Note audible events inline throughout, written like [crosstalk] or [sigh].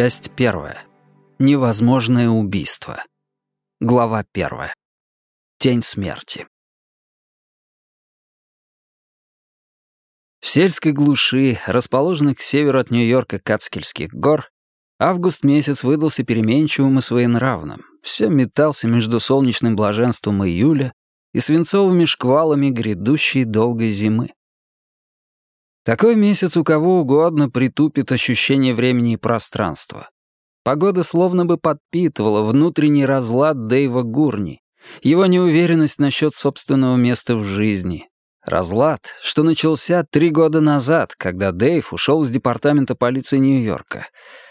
Часть первая. Невозможное убийство. Глава первая. Тень смерти. В сельской глуши, расположенной к северу от Нью-Йорка Кацкельских гор, август месяц выдался переменчивым и своенравным. Все метался между солнечным блаженством июля и свинцовыми шквалами грядущей долгой зимы. Такой месяц у кого угодно притупит ощущение времени и пространства. Погода словно бы подпитывала внутренний разлад Дэйва Гурни, его неуверенность насчет собственного места в жизни. Разлад, что начался три года назад, когда Дэйв ушел из департамента полиции Нью-Йорка,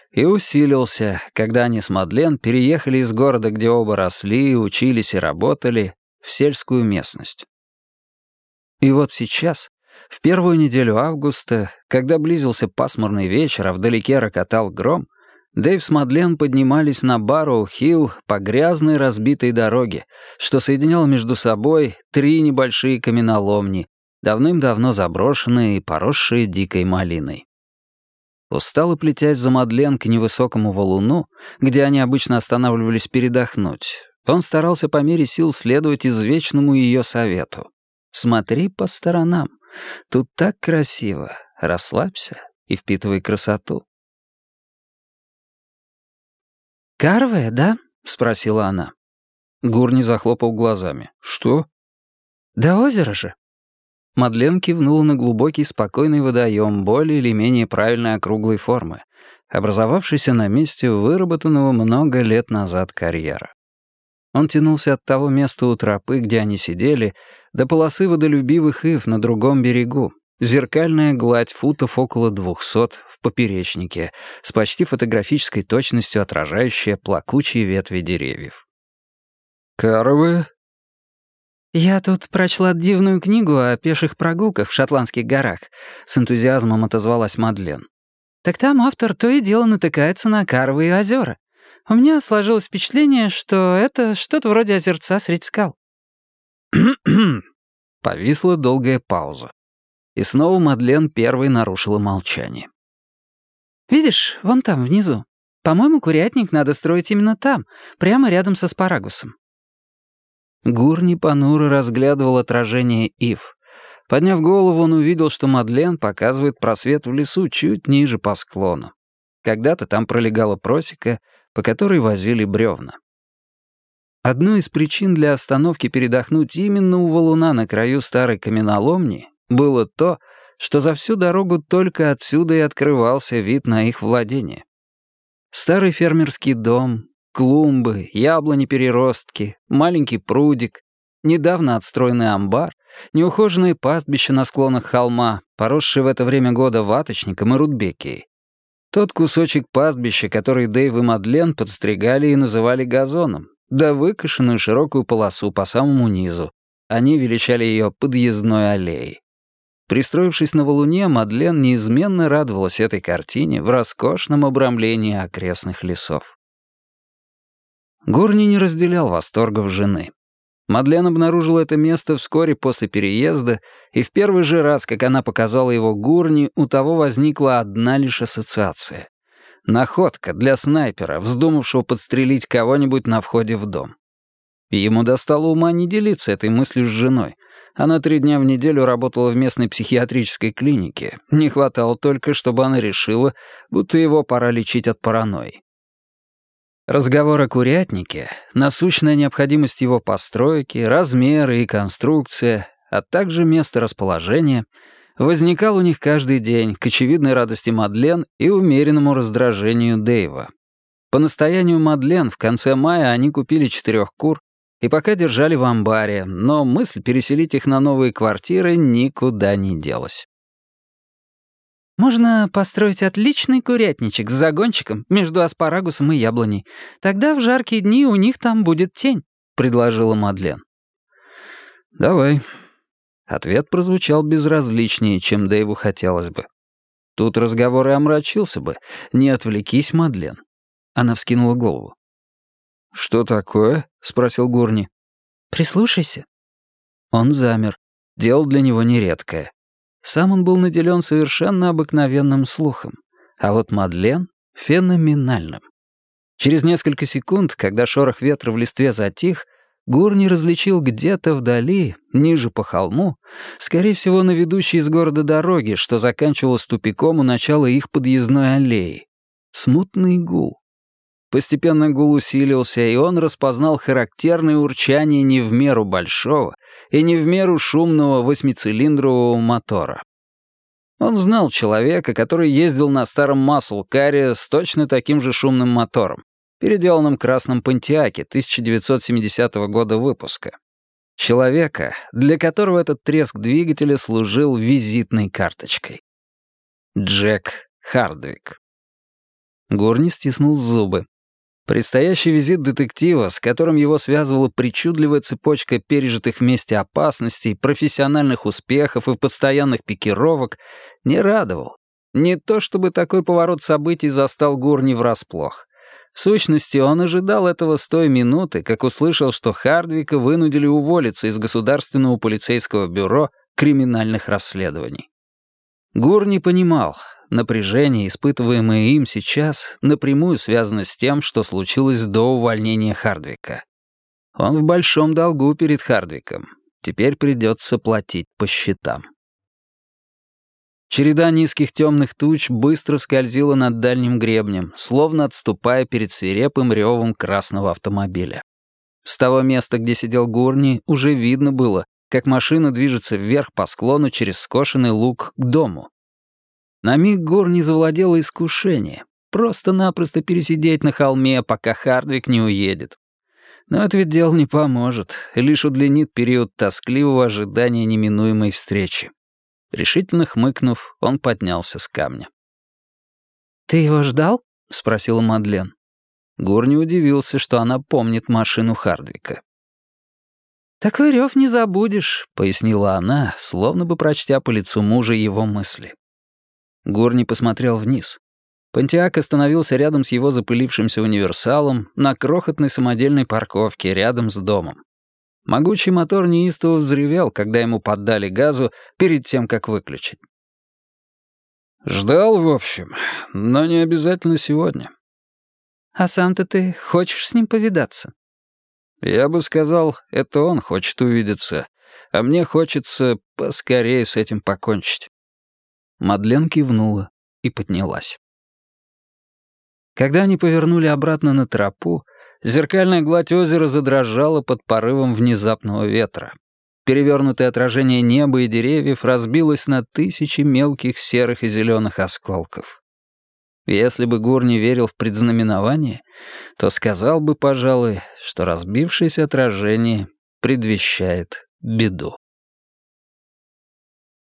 и усилился, когда они с Мадлен переехали из города, где оба росли, учились и работали, в сельскую местность. И вот сейчас, в первую неделю августа, когда близился пасмурный вечер, а вдалеке рокотал гром, Дэйв с Мадлен поднимались на Барроу-Хилл по грязной разбитой дороге, что соединял между собой три небольшие каменоломни, давным-давно заброшенные и поросшие дикой малиной. Устало плетясь за Мадлен к невысокому валуну, где они обычно останавливались передохнуть, он старался по мере сил следовать извечному ее совету. «Смотри по сторонам. Тут так красиво. Расслабься и впитывай красоту. «Карвая, да?» — спросила она. Гурни захлопал глазами. «Что?» «Да озеро же». Мадлен кивнула на глубокий спокойный водоем более или менее правильной округлой формы, образовавшийся на месте выработанного много лет назад карьера. Он тянулся от того места у тропы, где они сидели, до полосы водолюбивых ив на другом берегу. Зеркальная гладь футов около двухсот в поперечнике, с почти фотографической точностью отражающая плакучие ветви деревьев. «Карвы?» «Я тут прочла дивную книгу о пеших прогулках в шотландских горах», — с энтузиазмом отозвалась Мадлен. «Так там автор то и дело натыкается на Карвы и озера. У меня сложилось впечатление, что это что-то вроде озерца средь скал. [clears throat] Повисла долгая пауза. И снова Мадлен первой нарушила молчание. «Видишь, вон там, внизу. По-моему, курятник надо строить именно там, прямо рядом со спарагусом». Гурни понуро разглядывал отражение Ив. Подняв голову, он увидел, что Мадлен показывает просвет в лесу чуть ниже по склону. Когда-то там пролегала просека, по которой возили бревна. Одной из причин для остановки передохнуть именно у валуна на краю старой каменоломни было то, что за всю дорогу только отсюда и открывался вид на их владение. Старый фермерский дом, клумбы, яблони-переростки, маленький прудик, недавно отстроенный амбар, неухоженные пастбища на склонах холма, поросшие в это время года ваточником и рудбекией, тот кусочек пастбища, который Дэйв и Мадлен подстригали и называли газоном, да выкошенную широкую полосу по самому низу. Они величали ее подъездной аллеей. Пристроившись на валуне, Мадлен неизменно радовалась этой картине в роскошном обрамлении окрестных лесов. Гурни не разделял восторгов жены. Мадлен обнаружила это место вскоре после переезда, и в первый же раз, как она показала его Гурни, у того возникла одна лишь ассоциация. Находка для снайпера, вздумавшего подстрелить кого-нибудь на входе в дом. ему достало ума не делиться этой мыслью с женой. Она три дня в неделю работала в местной психиатрической клинике. Не хватало только, чтобы она решила, будто его пора лечить от паранойи. Разговор о курятнике, насущная необходимость его постройки, размеры и конструкция, а также место расположения возникал у них каждый день к очевидной радости Мадлен и умеренному раздражению Дэйва. По настоянию Мадлен в конце мая они купили четырех кур и пока держали в амбаре, но мысль переселить их на новые квартиры никуда не делась. Можно построить отличный курятничек с загончиком между аспарагусом и яблоней. Тогда в жаркие дни у них там будет тень», — предложила Мадлен. «Давай». Ответ прозвучал безразличнее, чем Дэйву хотелось бы. Тут разговор и омрачился бы. Не отвлекись, Мадлен. Она вскинула голову. «Что такое?» — спросил Гурни. «Прислушайся». Он замер. Дело для него нередкое. Сам он был наделен совершенно обыкновенным слухом, а вот Мадлен феноменальным. Через несколько секунд, когда шорох ветра в листве затих, Гурни различил где-то вдали, ниже по холму, скорее всего, на ведущей из города дороги, что заканчивалась тупиком у начала их подъездной аллеи. Смутный гул. Постепенно гул усилился, и он распознал характерное урчание не в меру большого и не в меру шумного восьмицилиндрового мотора. Он знал человека, который ездил на старом маслкаре с точно таким же шумным мотором, переделанном красном Пантиаке 1970 года выпуска. Человека, для которого этот треск двигателя служил визитной карточкой. Джек Хардвик. Горни стиснул зубы. Предстоящий визит детектива, с которым его связывала причудливая цепочка пережитых вместе опасностей, профессиональных успехов и постоянных пикировок, не радовал. Не то чтобы такой поворот событий застал Гурни врасплох. В сущности, он ожидал этого с той минуты, как услышал, что Хардвика вынудили уволиться из Государственного полицейского бюро криминальных расследований. Гур не понимал, Напряжение, испытываемое им сейчас, напрямую связано с тем, что случилось до увольнения Хардвика. Он в большом долгу перед Хардвиком. Теперь придется платить по счетам. Череда низких темных туч быстро скользила над дальним гребнем, словно отступая перед свирепым ревом красного автомобиля. С того места, где сидел Гурни, уже видно было, как машина движется вверх по склону через скошенный луг к дому. На миг Гор не завладело искушение. Просто-напросто пересидеть на холме, пока Хардвик не уедет. Но это ведь дело не поможет, лишь удлинит период тоскливого ожидания неминуемой встречи. Решительно хмыкнув, он поднялся с камня. «Ты его ждал?» — спросила Мадлен. Гор не удивился, что она помнит машину Хардвика. «Такой рев не забудешь», — пояснила она, словно бы прочтя по лицу мужа его мысли. Горни посмотрел вниз. Пантиак остановился рядом с его запылившимся универсалом на крохотной самодельной парковке рядом с домом. Могучий мотор неистово взревел, когда ему поддали газу перед тем, как выключить. «Ждал, в общем, но не обязательно сегодня». «А сам-то ты хочешь с ним повидаться?» «Я бы сказал, это он хочет увидеться, а мне хочется поскорее с этим покончить». Мадлен кивнула и поднялась. Когда они повернули обратно на тропу, зеркальная гладь озера задрожала под порывом внезапного ветра. Перевернутое отражение неба и деревьев разбилось на тысячи мелких серых и зеленых осколков. Если бы Гур не верил в предзнаменование, то сказал бы, пожалуй, что разбившееся отражение предвещает беду.